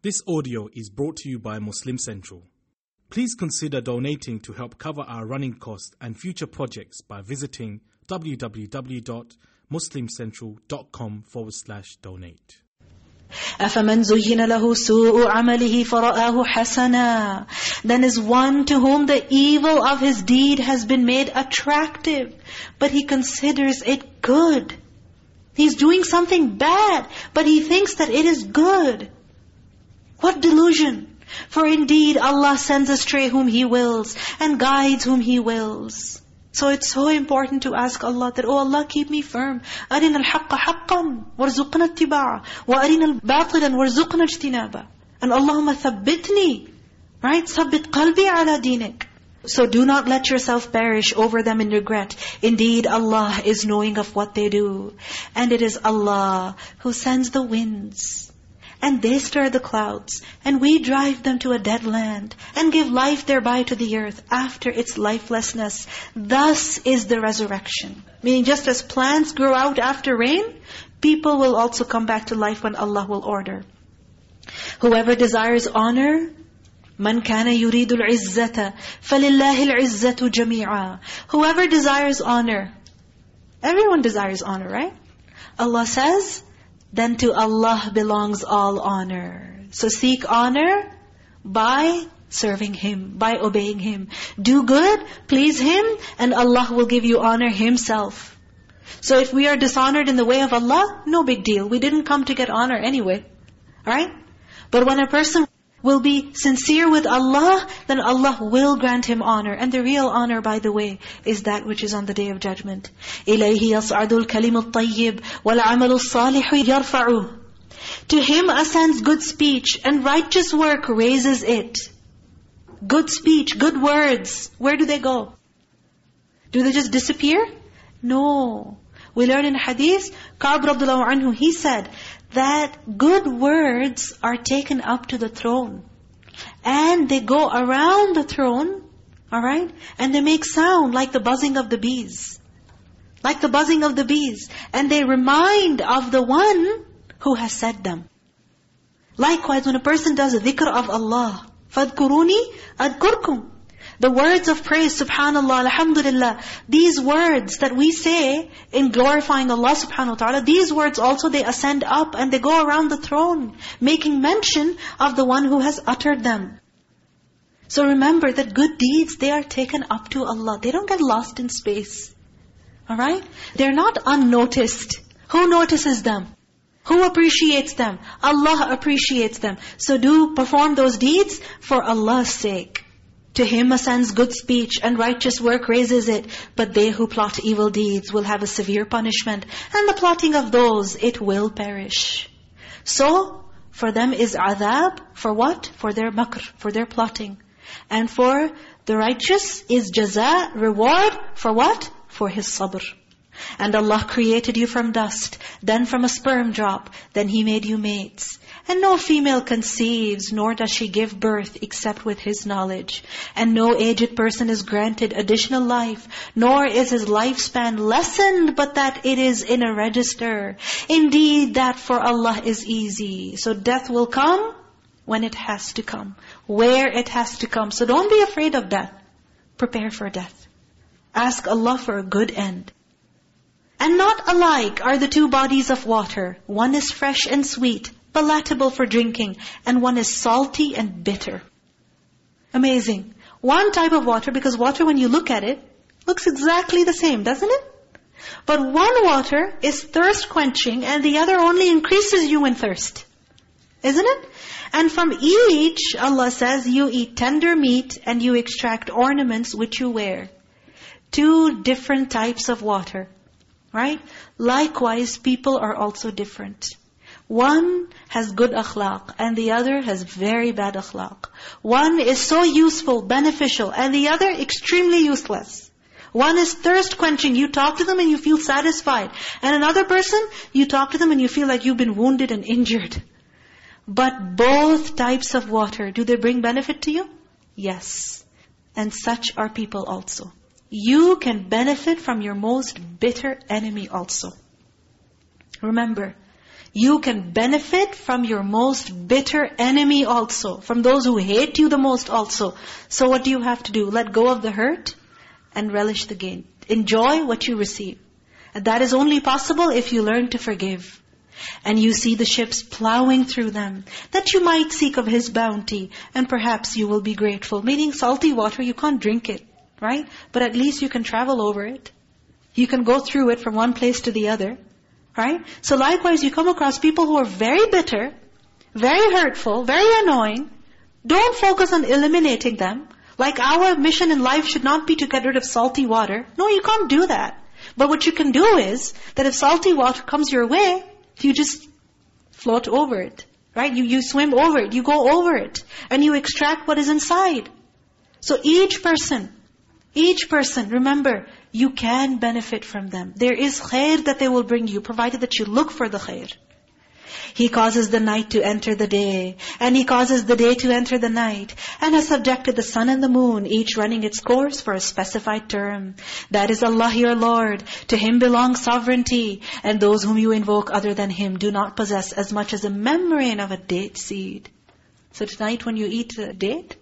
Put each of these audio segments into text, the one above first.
This audio is brought to you by Muslim Central. Please consider donating to help cover our running costs and future projects by visiting www.muslimcentral.com forward slash donate. أَفَمَنْ زُيِّنَ لَهُ سُوءُ عَمَلِهِ فَرَآهُ حَسَنًا Then is one to whom the evil of his deed has been made attractive, but he considers it good. He's doing something bad, but he thinks that it is good. What delusion! For indeed Allah sends astray whom He wills and guides whom He wills. So it's so important to ask Allah that, Oh Allah, keep me firm. أَرِنَا الْحَقَّ حَقًّا وَارْزُقْنَا اتِّبَاعًا وَأَرِنَا الْبَاطِلًا وَارْزُقْنَا اجْتِنَابًا And Allahumma thabbitni. Right? Thabbit qalbi ala dinik. So do not let yourself perish over them in regret. Indeed, Allah is knowing of what they do. And it is Allah who sends the winds and they stir the clouds, and we drive them to a dead land, and give life thereby to the earth after its lifelessness. Thus is the resurrection. Meaning just as plants grow out after rain, people will also come back to life when Allah will order. Whoever desires honor, مَنْ كَانَ يُرِيدُ الْعِزَّةَ فَلِلَّهِ الْعِزَّةُ جَمِيعًا. Whoever desires honor, everyone desires honor, right? Allah says, then to Allah belongs all honor. So seek honor by serving Him, by obeying Him. Do good, please Him, and Allah will give you honor Himself. So if we are dishonored in the way of Allah, no big deal. We didn't come to get honor anyway. Alright? But when a person will be sincere with Allah, then Allah will grant him honor. And the real honor, by the way, is that which is on the Day of Judgment. إِلَيْهِ يَصْعَدُ الْكَلِمُ الطَّيِّبُ وَالْعَمَلُ الصَّالِحُ يَرْفَعُهُ To him ascends good speech, and righteous work raises it. Good speech, good words, where do they go? Do they just disappear? No. We learn in hadith, Ka'b radiallahu anhu, he said, that good words are taken up to the throne. And they go around the throne, all right? And they make sound like the buzzing of the bees. Like the buzzing of the bees. And they remind of the one who has said them. Likewise, when a person does a dhikr of Allah, فَاذْكُرُونِي أَذْكُرْكُمْ the words of praise, subhanallah, alhamdulillah, these words that we say in glorifying Allah subhanahu wa ta'ala, these words also they ascend up and they go around the throne, making mention of the one who has uttered them. So remember that good deeds, they are taken up to Allah. They don't get lost in space. Alright? They're not unnoticed. Who notices them? Who appreciates them? Allah appreciates them. So do perform those deeds for Allah's sake. To him ascends good speech and righteous work raises it. But they who plot evil deeds will have a severe punishment. And the plotting of those, it will perish. So, for them is adhab. For what? For their makr, for their plotting. And for the righteous is jaza, reward. For what? For his sabr. And Allah created you from dust, then from a sperm drop, then He made you mates. And no female conceives, nor does she give birth except with His knowledge. And no aged person is granted additional life, nor is his lifespan lessened, but that it is in a register. Indeed, that for Allah is easy. So death will come when it has to come, where it has to come. So don't be afraid of death. Prepare for death. Ask Allah for a good end. And not alike are the two bodies of water. One is fresh and sweet, palatable for drinking, and one is salty and bitter. Amazing. One type of water, because water when you look at it, looks exactly the same, doesn't it? But one water is thirst quenching and the other only increases you in thirst. Isn't it? And from each, Allah says, you eat tender meat and you extract ornaments which you wear. Two different types of water. Right? Likewise, people are also different. One has good akhlaq and the other has very bad akhlaq. One is so useful, beneficial, and the other extremely useless. One is thirst quenching. You talk to them and you feel satisfied. And another person, you talk to them and you feel like you've been wounded and injured. But both types of water, do they bring benefit to you? Yes. And such are people also. You can benefit from your most bitter enemy also. Remember, You can benefit from your most bitter enemy also. From those who hate you the most also. So what do you have to do? Let go of the hurt and relish the gain. Enjoy what you receive. And that is only possible if you learn to forgive. And you see the ships plowing through them, that you might seek of His bounty, and perhaps you will be grateful. Meaning salty water, you can't drink it, right? But at least you can travel over it. You can go through it from one place to the other, right? So likewise, you come across people who are very bitter, very hurtful, very annoying. Don't focus on eliminating them. Like our mission in life should not be to get rid of salty water. No, you can't do that. But what you can do is, that if salty water comes your way, you just float over it. Right? You, you swim over it. You go over it. And you extract what is inside. So each person, each person, remember, you can benefit from them. There is khair that they will bring you, provided that you look for the khair. He causes the night to enter the day, and He causes the day to enter the night, and has subjected the sun and the moon, each running its course for a specified term. That is Allah your Lord. To Him belongs sovereignty, and those whom you invoke other than Him do not possess as much as a membrane of a date seed. So tonight when you eat a date,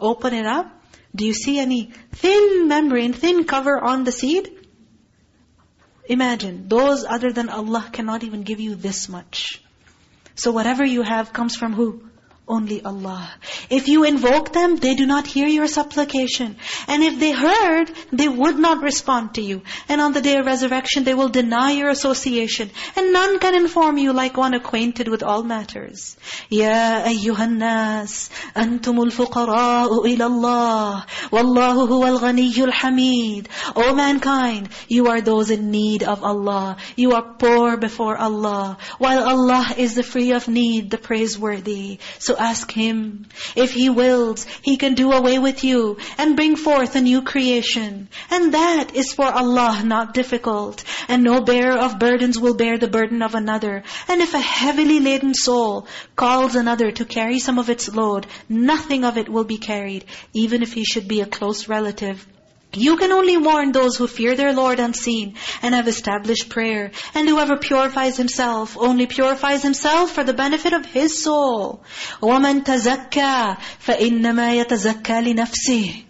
open it up, do you see any thin membrane, thin cover on the seed? Imagine, those other than Allah cannot even give you this much. So whatever you have comes from who? Only Allah. If you invoke them, they do not hear your supplication. And if they heard, they would not respond to you. And on the day of resurrection, they will deny your association. And none can inform you like one acquainted with all matters. Ya ayyuhan nas, antumul fuqara'u ila Allah. Wallahu huwal ghaniyyul hamid. O mankind, you are those in need of Allah. You are poor before Allah. While Allah is the free of need, the praiseworthy. So ask Him. If He wills, He can do away with you and bring forth a new creation. And that is for Allah not difficult. And no bearer of burdens will bear the burden of another. And if a heavily laden soul calls another to carry some of its load, nothing of it will be carried, even if he should be a close relative. You can only warn those who fear their Lord unseen and have established prayer. And whoever purifies himself only purifies himself for the benefit of his soul. وَمَنْ تَزَكَّى فَإِنَّمَا يَتَزَكَّى لِنَفْسِهِ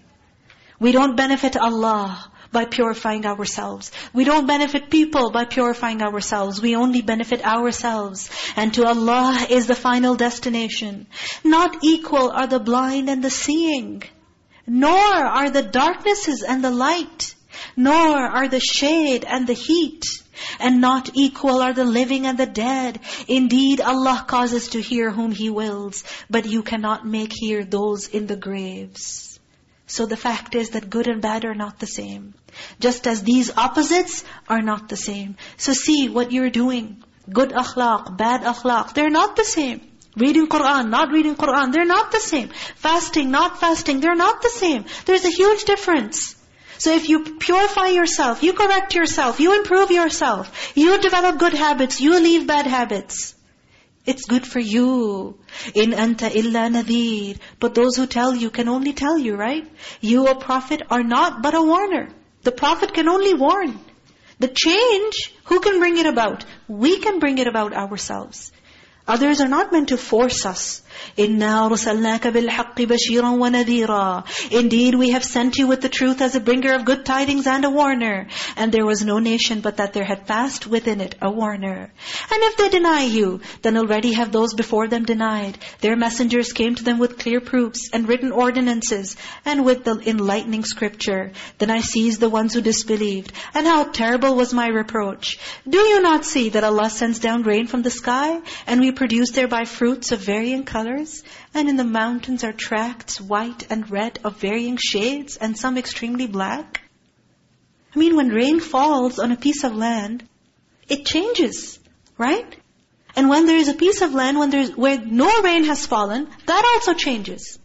We don't benefit Allah by purifying ourselves. We don't benefit people by purifying ourselves. We only benefit ourselves. And to Allah is the final destination. Not equal are the blind and the seeing. Nor are the darknesses and the light. Nor are the shade and the heat. And not equal are the living and the dead. Indeed, Allah causes to hear whom He wills. But you cannot make hear those in the graves. So the fact is that good and bad are not the same. Just as these opposites are not the same. So see what you're doing. Good akhlaq, bad akhlaq, they're not the same. Reading Qur'an, not reading Qur'an, they're not the same. Fasting, not fasting, they're not the same. There's a huge difference. So if you purify yourself, you correct yourself, you improve yourself, you develop good habits, you leave bad habits. It's good for you. In anta illa nadir. But those who tell you can only tell you, right? You, a prophet, are not but a warner. The prophet can only warn. The change, who can bring it about? We can bring it about ourselves. Others are not meant to force us. إِنَّا رُسَلْنَاكَ بِالْحَقِّ بَشِيرًا وَنَذِيرًا Indeed, we have sent you with the truth as a bringer of good tidings and a warner. And there was no nation but that there had passed within it a warner. And if they deny you, then already have those before them denied. Their messengers came to them with clear proofs and written ordinances and with the enlightening scripture. Then I seized the ones who disbelieved. And how terrible was my reproach. Do you not see that Allah sends down rain from the sky and we produce thereby fruits of varying colors? And in the mountains are tracts, white and red, of varying shades, and some extremely black. I mean, when rain falls on a piece of land, it changes, right? And when there is a piece of land when there's, where no rain has fallen, that also changes.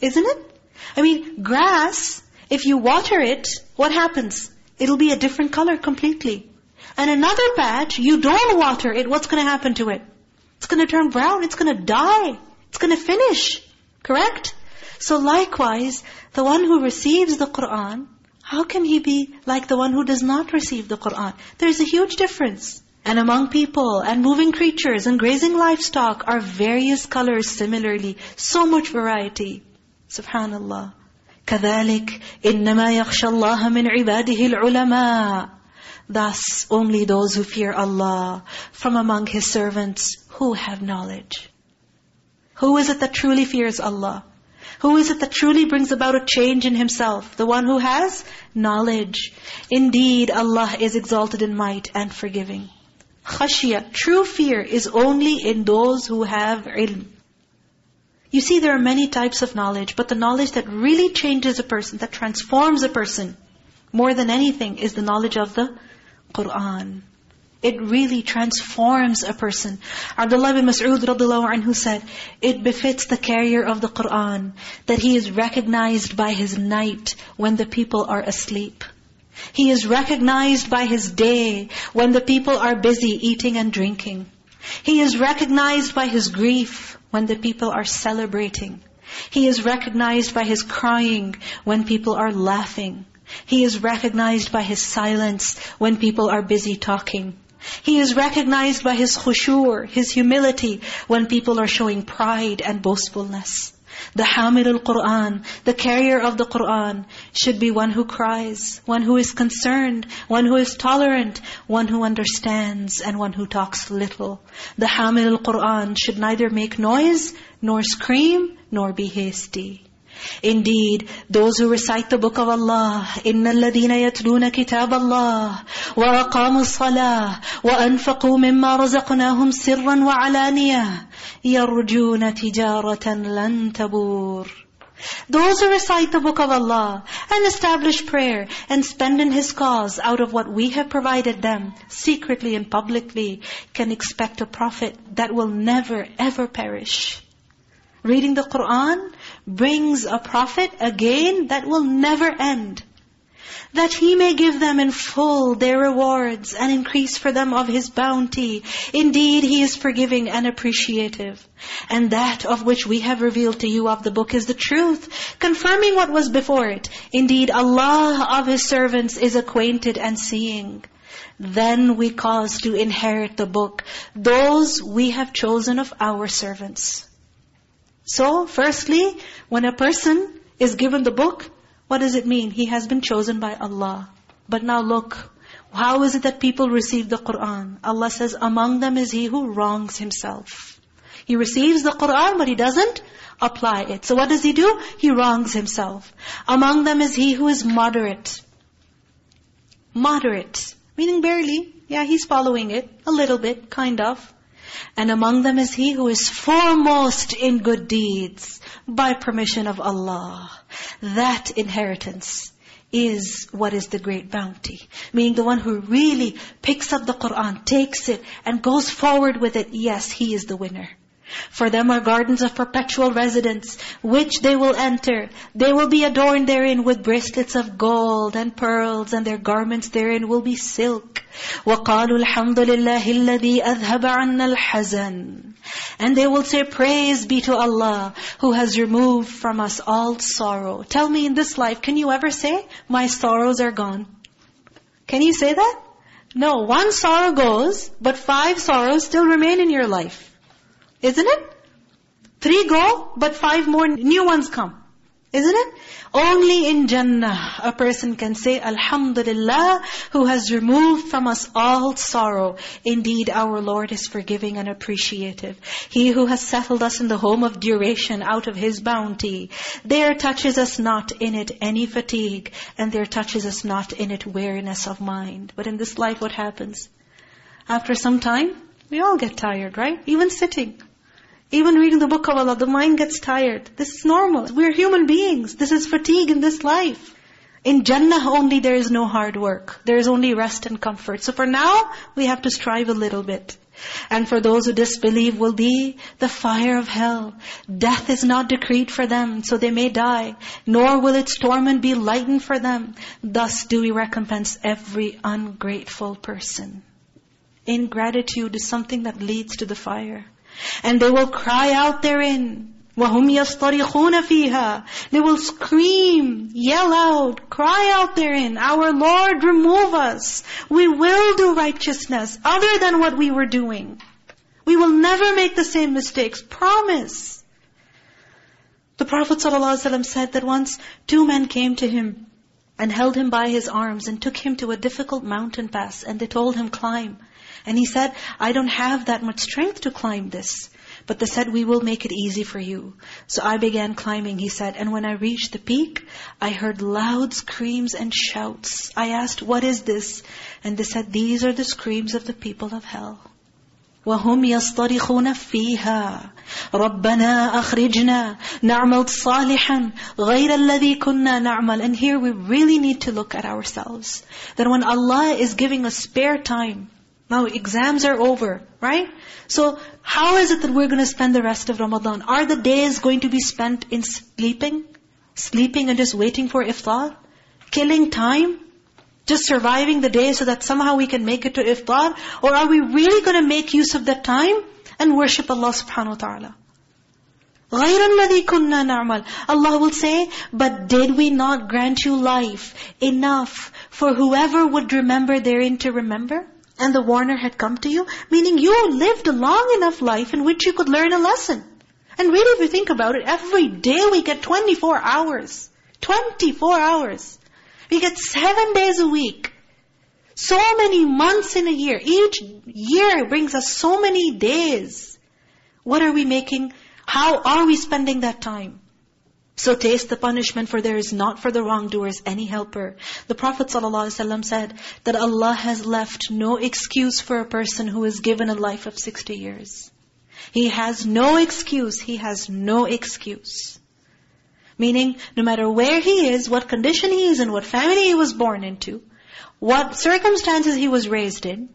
Isn't it? I mean, grass, if you water it, what happens? It'll be a different color completely. And another patch, you don't water it, what's going to happen to it? It's going to turn brown, it's going to die. It's going to finish. Correct? So likewise, the one who receives the Qur'an, how can he be like the one who does not receive the Qur'an? There's a huge difference. And among people and moving creatures and grazing livestock are various colors similarly. So much variety. Subhanallah. كَذَلِكَ إِنَّمَا يَخْشَى اللَّهَ مِنْ عِبَادِهِ الْعُلَمَاءِ Thus, only those who fear Allah from among His servants who have knowledge. Who is it that truly fears Allah? Who is it that truly brings about a change in himself? The one who has knowledge. Indeed, Allah is exalted in might and forgiving. Khashiyah, true fear is only in those who have ilm. You see, there are many types of knowledge, but the knowledge that really changes a person, that transforms a person, more than anything, is the knowledge of the Qur'an. It really transforms a person. Abdullah bin Mas'ud radiallahu anhu said, It befits the carrier of the Qur'an that he is recognized by his night when the people are asleep. He is recognized by his day when the people are busy eating and drinking. He is recognized by his grief when the people are celebrating. He is recognized by his crying when people are laughing. He is recognized by his silence when people are busy talking. He is recognized by his khushur, his humility, when people are showing pride and boastfulness. The hamil al-Qur'an, the carrier of the Qur'an, should be one who cries, one who is concerned, one who is tolerant, one who understands, and one who talks little. The hamil al-Qur'an should neither make noise, nor scream, nor be hasty. Indeed, those who recite the book of Allah, إِنَّ الَّذِينَ يَتْلُونَ كِتَابَ اللَّهِ وَأَقَامُوا الصَّلَاةِ وَأَنفَقُوا مِمَّا رَزَقْنَاهُمْ سِرًّا وَعَلَانِيَةً يَرْجُونَ تِجَارَةً لَن تَبُورٍ those who recite the book of Allah and establish prayer and spend in His cause out of what we have provided them, secretly and publicly, can expect a profit that will never ever perish. Reading the Qur'an brings a profit again that will never end. That He may give them in full their rewards and increase for them of His bounty. Indeed, He is forgiving and appreciative. And that of which we have revealed to you of the book is the truth, confirming what was before it. Indeed, Allah of His servants is acquainted and seeing. Then we cause to inherit the book, those we have chosen of our servants. So, firstly, when a person is given the book, what does it mean? He has been chosen by Allah. But now look, how is it that people receive the Qur'an? Allah says, among them is he who wrongs himself. He receives the Qur'an, but he doesn't apply it. So what does he do? He wrongs himself. Among them is he who is moderate. Moderate. Meaning barely. Yeah, he's following it. A little bit, kind of. And among them is he who is foremost in good deeds by permission of Allah. That inheritance is what is the great bounty. Meaning the one who really picks up the Qur'an, takes it, and goes forward with it. Yes, he is the winner. For them are gardens of perpetual residence, which they will enter. They will be adorned therein with bracelets of gold and pearls, and their garments therein will be silk. وَقَالُوا الْحَمْدُ لِلَّهِ الَّذِي أَذْهَبَ عَنَّا الْحَزَنِ And they will say, praise be to Allah, who has removed from us all sorrow. Tell me in this life, can you ever say, my sorrows are gone? Can you say that? No, one sorrow goes, but five sorrows still remain in your life. Isn't it? Three go, but five more new ones come. Isn't it? Only in Jannah a person can say, Alhamdulillah, who has removed from us all sorrow. Indeed, our Lord is forgiving and appreciative. He who has settled us in the home of duration out of His bounty. There touches us not in it any fatigue, and there touches us not in it weariness of mind. But in this life, what happens? After some time, we all get tired, right? Even sitting. Even reading the book of Allah, the mind gets tired. This is normal. We're human beings. This is fatigue in this life. In Jannah only there is no hard work. There is only rest and comfort. So for now, we have to strive a little bit. And for those who disbelieve will be the fire of hell. Death is not decreed for them, so they may die. Nor will its torment be lightened for them. Thus do we recompense every ungrateful person. Ingratitude is something that leads to the fire. And they will cry out therein. وَهُمْ يَصْطَرِخُونَ فِيهَا They will scream, yell out, cry out therein, Our Lord, remove us. We will do righteousness other than what we were doing. We will never make the same mistakes. Promise. The Prophet ﷺ said that once two men came to him and held him by his arms and took him to a difficult mountain pass and they told him, climb. And he said, I don't have that much strength to climb this. But they said, we will make it easy for you. So I began climbing, he said. And when I reached the peak, I heard loud screams and shouts. I asked, what is this? And they said, these are the screams of the people of hell. وهم يصطرخون فيها ربنا أخرجنا نعمل صالحا غير الذي كنا نعمل And here we really need to look at ourselves. That when Allah is giving us spare time, now exams are over, right? So how is it that we're going to spend the rest of Ramadan? Are the days going to be spent in sleeping? Sleeping and just waiting for iftar? Killing time? Just surviving the day so that somehow we can make it to iftar? Or are we really going to make use of that time and worship Allah subhanahu wa ta'ala? غَيْرَ الَّذِي كُنَّا نَعْمَلُ Allah will say, but did we not grant you life enough for whoever would remember therein to remember? And the warner had come to you, meaning you lived a long enough life in which you could learn a lesson. And really if you think about it, every day we get 24 hours. 24 hours. We get seven days a week. So many months in a year. Each year brings us so many days. What are we making? How are we spending that time? So taste the punishment for there is not for the wrongdoers any helper. The Prophet ﷺ said that Allah has left no excuse for a person who is given a life of 60 years. He has no excuse. He has no excuse. Meaning, no matter where he is, what condition he is in, what family he was born into, what circumstances he was raised in,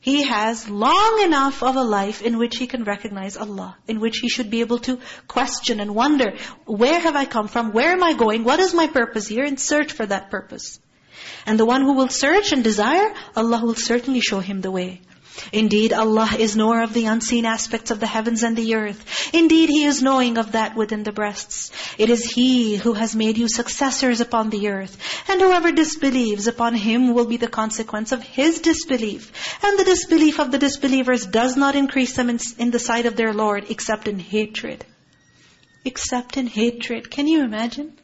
he has long enough of a life in which he can recognize Allah, in which he should be able to question and wonder, where have I come from? Where am I going? What is my purpose here? And search for that purpose. And the one who will search and desire, Allah will certainly show him the way. Indeed, Allah is knower of the unseen aspects of the heavens and the earth. Indeed, He is knowing of that within the breasts. It is He who has made you successors upon the earth. And whoever disbelieves, upon him will be the consequence of his disbelief. And the disbelief of the disbelievers does not increase them in, in the sight of their Lord, except in hatred. Except in hatred. Can you imagine?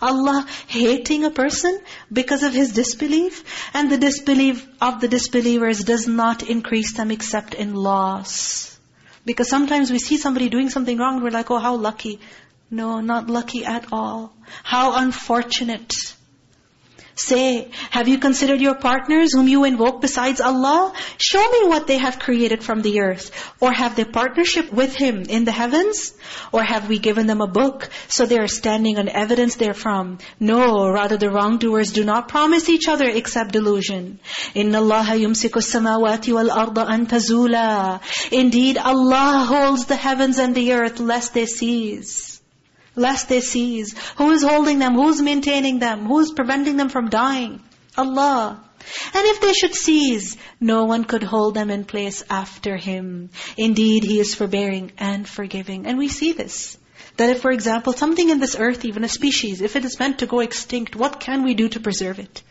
Allah hating a person because of his disbelief. And the disbelief of the disbelievers does not increase them except in loss. Because sometimes we see somebody doing something wrong, we're like, oh, how lucky. No, not lucky at all. How unfortunate. Say, have you considered your partners whom you invoke besides Allah? Show me what they have created from the earth. Or have they partnership with Him in the heavens? Or have we given them a book, so they are standing on evidence therefrom? No, rather the wrongdoers do not promise each other except delusion. إِنَّ اللَّهَ يُمْسِكُ السَّمَاوَاتِ وَالْأَرْضَ أَن تَزُولَا Indeed, Allah holds the heavens and the earth lest they cease lest they cease. Who is holding them? Who is maintaining them? Who is preventing them from dying? Allah. And if they should cease, no one could hold them in place after Him. Indeed, He is forbearing and forgiving. And we see this. That if, for example, something in this earth, even a species, if it is meant to go extinct, what can we do to preserve it?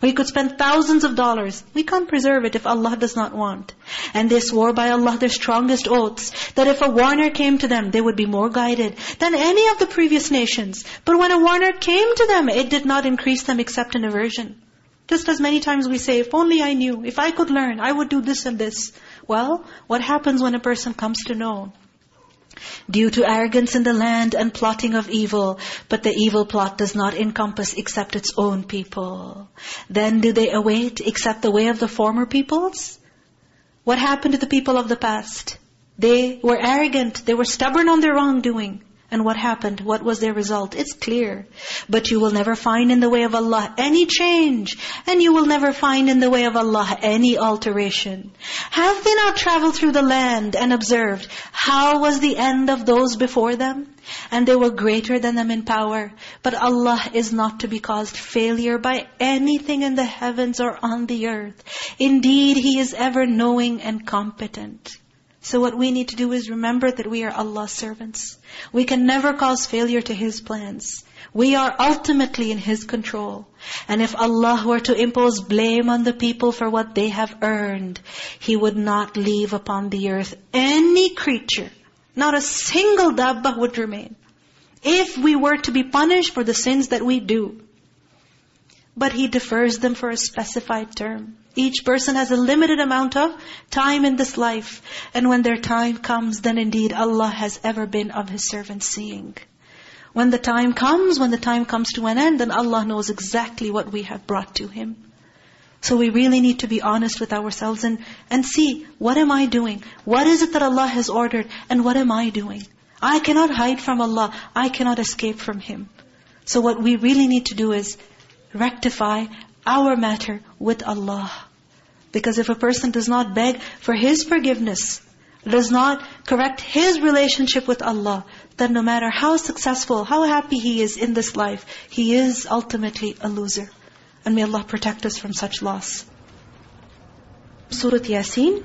We could spend thousands of dollars. We can't preserve it if Allah does not want. And they swore by Allah their strongest oaths, that if a warner came to them, they would be more guided than any of the previous nations. But when a warner came to them, it did not increase them except in aversion. Just as many times we say, if only I knew, if I could learn, I would do this and this. Well, what happens when a person comes to know? Due to arrogance in the land and plotting of evil. But the evil plot does not encompass except its own people. Then do they await except the way of the former peoples? What happened to the people of the past? They were arrogant. They were stubborn on their wrongdoing. And what happened? What was their result? It's clear. But you will never find in the way of Allah any change. And you will never find in the way of Allah any alteration. Have they not traveled through the land and observed how was the end of those before them? And they were greater than them in power. But Allah is not to be caused failure by anything in the heavens or on the earth. Indeed, He is ever knowing and competent. So what we need to do is remember that we are Allah's servants. We can never cause failure to His plans. We are ultimately in His control. And if Allah were to impose blame on the people for what they have earned, He would not leave upon the earth any creature. Not a single dabbah would remain. If we were to be punished for the sins that we do. But He defers them for a specified term. Each person has a limited amount of time in this life. And when their time comes, then indeed Allah has ever been of His servants seeing. When the time comes, when the time comes to an end, then Allah knows exactly what we have brought to Him. So we really need to be honest with ourselves and, and see, what am I doing? What is it that Allah has ordered? And what am I doing? I cannot hide from Allah. I cannot escape from Him. So what we really need to do is rectify our matter with Allah. Because if a person does not beg for his forgiveness, does not correct his relationship with Allah, then no matter how successful, how happy he is in this life, he is ultimately a loser. And may Allah protect us from such loss. Surah Yasin.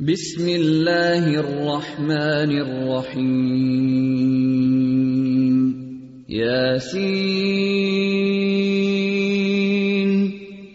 بسم الله الرحمن الرحيم ياسين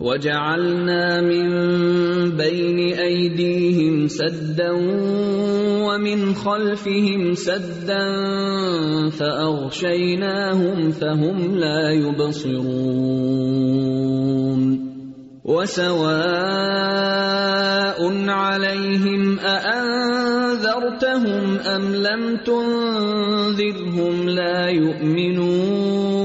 وجعلنا من بين أيديهم سدا ومن خلفهم سدا فأغشيناهم فهم لا يبصرون. وسواء عليهم أأنذرتهم أم لم تنذرهم لا يؤمنون.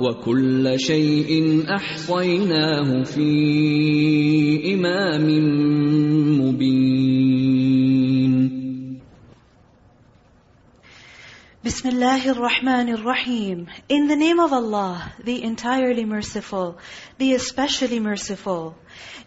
وكل شيء أحصيناه في إمام مبين. Bismillahir Rahmanir Rahim. In the name of Allah, the entirely merciful, the especially merciful.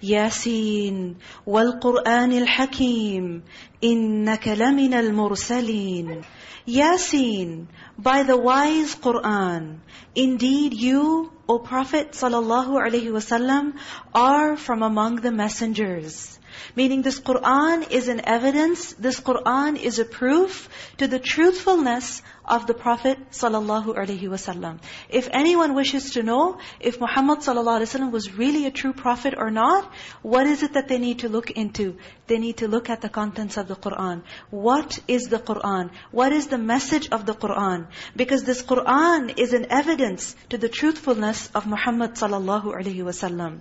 Yasin, wal-Qur'an Qur'anil Hakim, innaka laminal mursalin. Yasin, by the wise Qur'an, indeed you, O Prophet sallallahu alaihi wasallam, are from among the messengers. Meaning this Qur'an is an evidence, this Qur'an is a proof to the truthfulness of the Prophet wasallam. If anyone wishes to know if Muhammad wasallam was really a true prophet or not, what is it that they need to look into? They need to look at the contents of the Qur'an. What is the Qur'an? What is the message of the Qur'an? Because this Qur'an is an evidence to the truthfulness of Muhammad wasallam.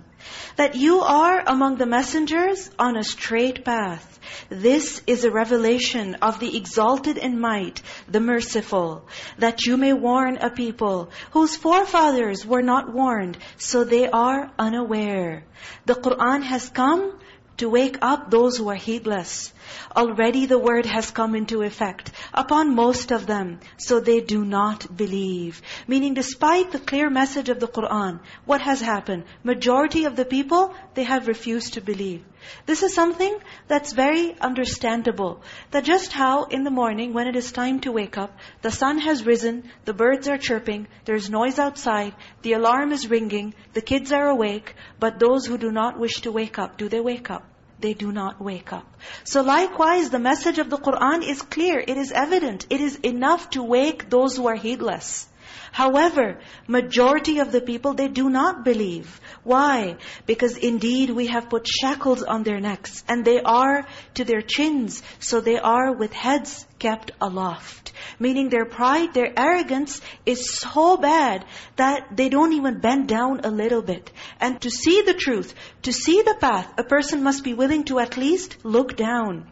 That you are among the messengers on a straight path. This is a revelation of the exalted in might, the merciful, that you may warn a people whose forefathers were not warned, so they are unaware. The Qur'an has come to wake up those who are heedless. Already the word has come into effect upon most of them, so they do not believe. Meaning despite the clear message of the Qur'an, what has happened? Majority of the people, they have refused to believe. This is something that's very understandable. That just how in the morning when it is time to wake up, the sun has risen, the birds are chirping, there's noise outside, the alarm is ringing, the kids are awake, but those who do not wish to wake up, do they wake up? They do not wake up. So likewise, the message of the Qur'an is clear. It is evident. It is enough to wake those who are heedless. However, majority of the people, they do not believe. Why? Because indeed we have put shackles on their necks and they are to their chins. So they are with heads kept aloft. Meaning their pride, their arrogance is so bad that they don't even bend down a little bit. And to see the truth, to see the path, a person must be willing to at least look down.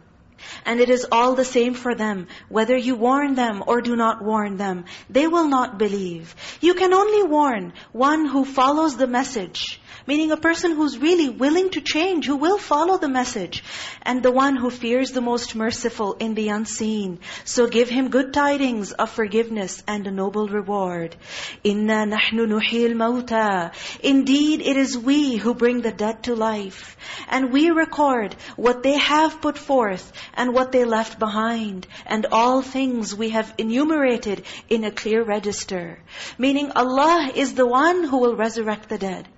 And it is all the same for them, whether you warn them or do not warn them. They will not believe. You can only warn one who follows the message. Meaning a person who's really willing to change, who will follow the message. And the one who fears the most merciful in the unseen. So give him good tidings of forgiveness and a noble reward. Inna nahnu nuhil mauta. Indeed, it is we who bring the dead to life. And we record what they have put forth and what they left behind. And all things we have enumerated in a clear register. Meaning Allah is the one who will resurrect the dead.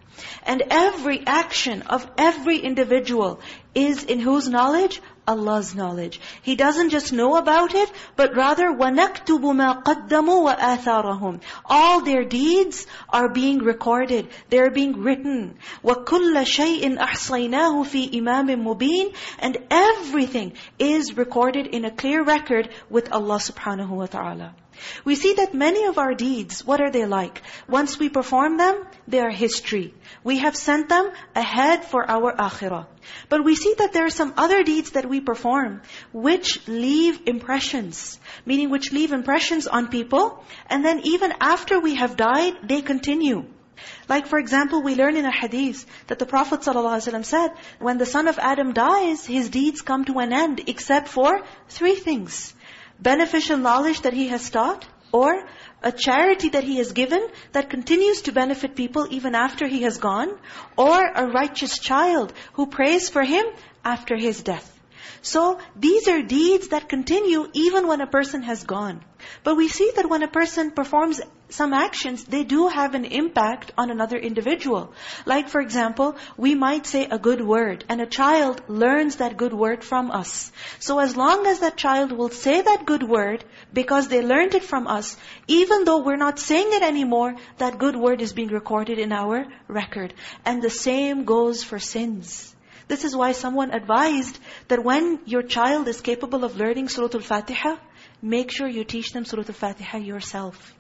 And every action of every individual is in whose knowledge? Allah's knowledge. He doesn't just know about it, but rather وَنَكْتُبُ مَا قَدَّمُوا وَآثَارَهُمْ All their deeds are being recorded. They're being written. وَكُلَّ شَيْءٍ أَحْصَيْنَاهُ فِي إِمَامٍ مُبِينٍ And everything is recorded in a clear record with Allah subhanahu wa ta'ala. We see that many of our deeds, what are they like? Once we perform them, they are history. We have sent them ahead for our akhirah. But we see that there are some other deeds that we perform which leave impressions. Meaning which leave impressions on people. And then even after we have died, they continue. Like for example, we learn in a hadith that the Prophet ﷺ said, when the son of Adam dies, his deeds come to an end except for three things beneficial knowledge that he has taught, or a charity that he has given that continues to benefit people even after he has gone, or a righteous child who prays for him after his death. So these are deeds that continue even when a person has gone. But we see that when a person performs some actions, they do have an impact on another individual. Like for example, we might say a good word and a child learns that good word from us. So as long as that child will say that good word because they learned it from us, even though we're not saying it anymore, that good word is being recorded in our record. And the same goes for sins. This is why someone advised that when your child is capable of learning Surah Al-Fatiha, make sure you teach them Surah Al-Fatiha yourself.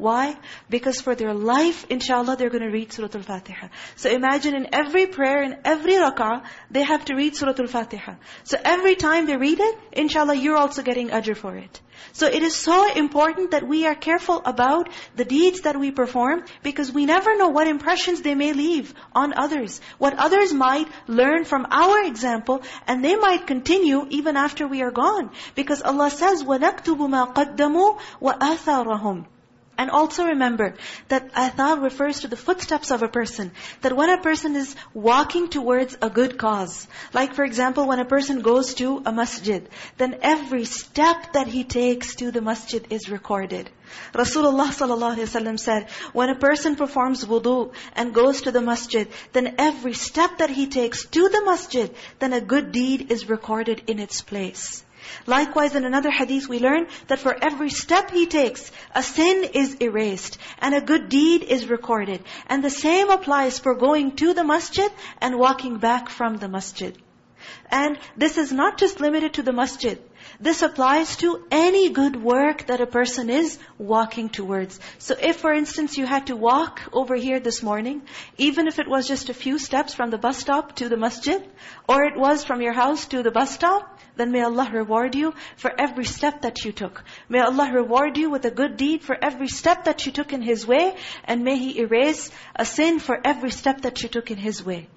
Why? Because for their life, inshallah, they're going to read Surah Al-Fatiha. So imagine in every prayer, in every rak'ah, they have to read Surah Al-Fatiha. So every time they read it, inshallah, you're also getting ajr for it. So it is so important that we are careful about the deeds that we perform because we never know what impressions they may leave on others. What others might learn from our example and they might continue even after we are gone. Because Allah says, وَنَكْتُبُ مَا قَدَّمُوا وَآثَارَهُمْ and also remember that athar refers to the footsteps of a person. That when a person is walking towards a good cause, like for example, when a person goes to a masjid, then every step that he takes to the masjid is recorded. Rasulullah ﷺ said, when a person performs wudu and goes to the masjid, then every step that he takes to the masjid, then a good deed is recorded in its place. Likewise, in another hadith we learn that for every step he takes, a sin is erased and a good deed is recorded. And the same applies for going to the masjid and walking back from the masjid. And this is not just limited to the masjid. This applies to any good work that a person is walking towards. So if, for instance, you had to walk over here this morning, even if it was just a few steps from the bus stop to the masjid, or it was from your house to the bus stop, then may Allah reward you for every step that you took. May Allah reward you with a good deed for every step that you took in His way, and may He erase a sin for every step that you took in His way.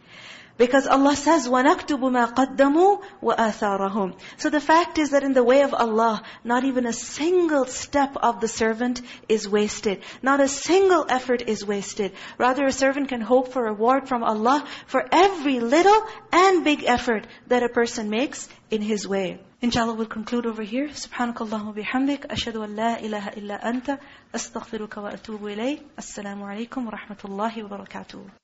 Because Allah says, وَنَكْتُبُ مَا قَدَّمُوا وَآثَارَهُم So the fact is that in the way of Allah, not even a single step of the servant is wasted. Not a single effort is wasted. Rather, a servant can hope for reward from Allah for every little and big effort that a person makes in His way. Inshallah, we'll conclude over here. سبحانك اللهم وبحمدك أشهد أن لا إله إلا أنت أستغفرك وأتوب إليك السلام عليكم ورحمة الله وبركاته